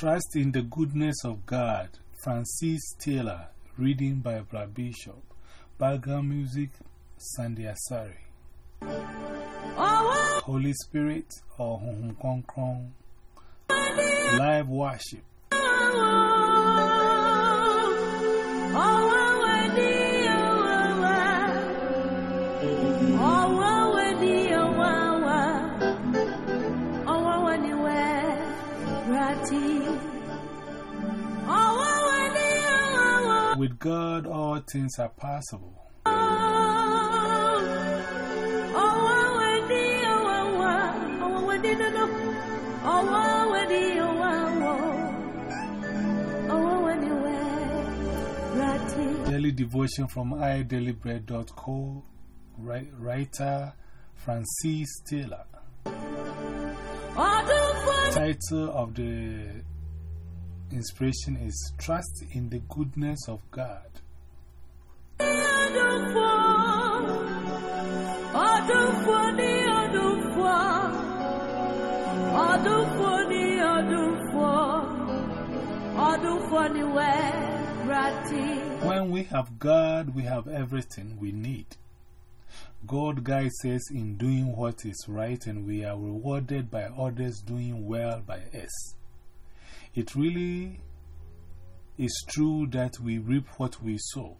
Trust in the Goodness of God, Francis Taylor, reading by Brad Bishop. Background music, Sandy Asari. Holy Spirit or Hum Kong Kong. Live worship. With God, all things are possible. Daily devotion from idailybread.co, writer Francis Taylor. Title of the inspiration is Trust in the Goodness of God. When we have God, we have everything we need. God guides us in doing what is right, and we are rewarded by others doing well by us. It really is true that we reap what we sow.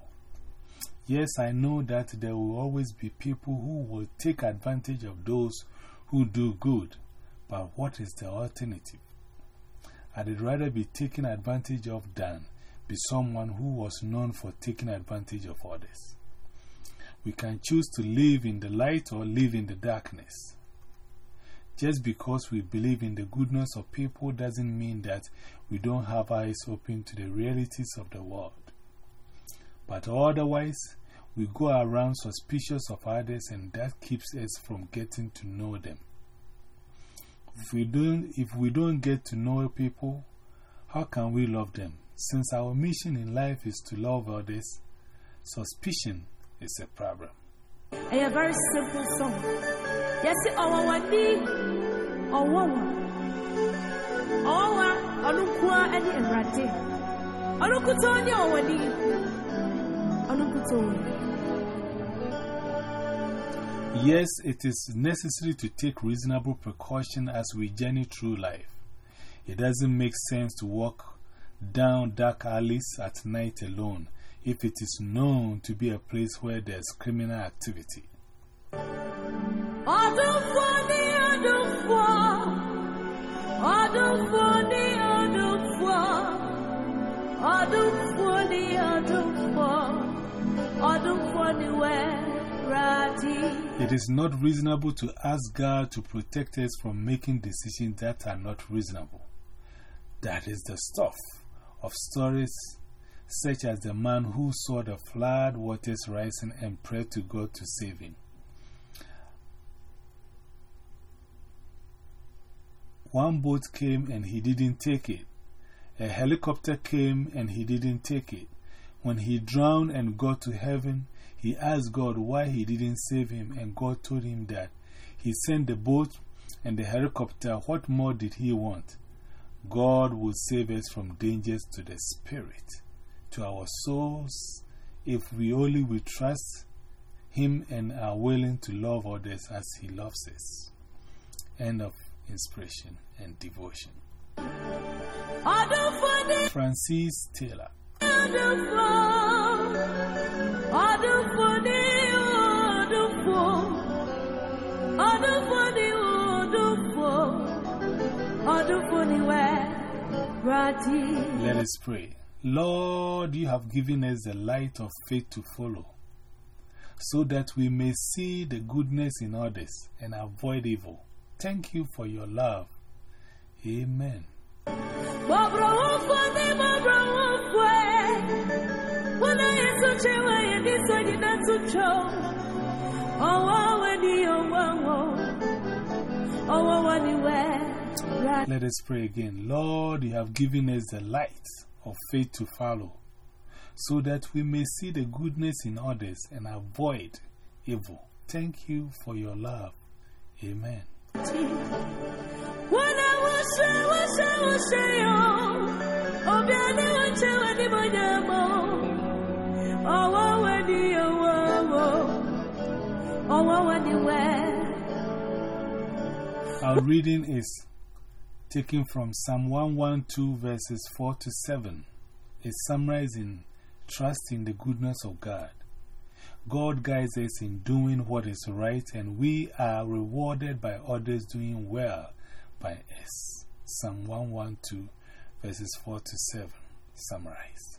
Yes, I know that there will always be people who will take advantage of those who do good, but what is the alternative? I'd rather be taken advantage of than be someone who was known for taking advantage of others. We can choose to live in the light or live in the darkness. Just because we believe in the goodness of people doesn't mean that we don't have eyes open to the realities of the world. But otherwise, we go around suspicious of others, and that keeps us from getting to know them. If we don't, if we don't get to know people, how can we love them? Since our mission in life is to love others, suspicion is a problem. A very simple song. Yes, it is necessary to take reasonable precaution as we journey through life. It doesn't make sense to walk down dark alleys at night alone if it is known to be a place where there's criminal activity. It is not reasonable to ask God to protect us from making decisions that are not reasonable. That is the stuff of stories such as the man who saw the flood waters rising and prayed to God to save him. One boat came and he didn't take it. A helicopter came and he didn't take it. When he drowned and got to heaven, he asked God why he didn't save him, and God told him that he sent the boat and the helicopter. What more did he want? God will save us from dangers to the spirit, to our souls, if we only will trust Him and are willing to love others as He loves us. End of inspiration and devotion. Francis Taylor. Let us pray. Lord, you have given us the light of faith to follow, so that we may see the goodness in others and avoid evil. Thank you for your love. Amen. Let us pray again. Lord, you have given us the light of faith to follow, so that we may see the goodness in others and avoid evil. Thank you for your love. Amen. Our reading is taken from Psalm 112, verses 4 to 7. It's summarizing trust in the goodness of God. God guides us in doing what is right, and we are rewarded by others doing well by us. Psalm 112, verses 4 to 7. Summarized.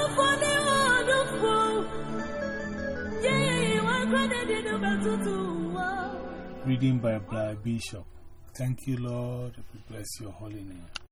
Reading by Blair Bishop. Thank you, Lord. We bless your holy name.